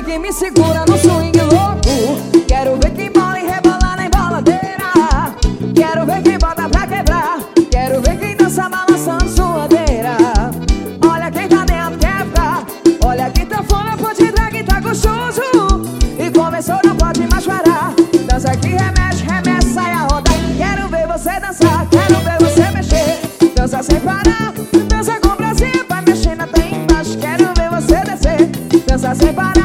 ver quem me segura no swing louco. Quero ver quem bola e rebola na embaladeira. Quero ver quem bota pra quebrar. Quero ver quem dança balançando suadeira. Olha quem tá dentro quebra. Olha quem tá fora, pode entrar que tá gostoso. E começou, não pode mais parar. Dança que remete remessa, sai a roda. Quero ver você dançar, quero ver você mexer. Dança sem parar. Dança com prazer, vai mexendo até embaixo. Quero ver você descer. Dança sem parar.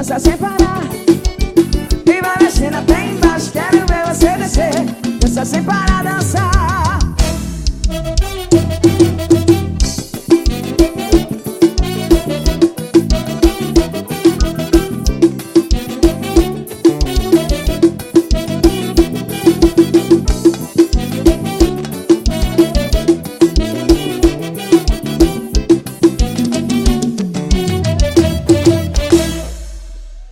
dança sem parar E vai mexendo até embaixo Quero ver você descer. Dança sem parar, dançar.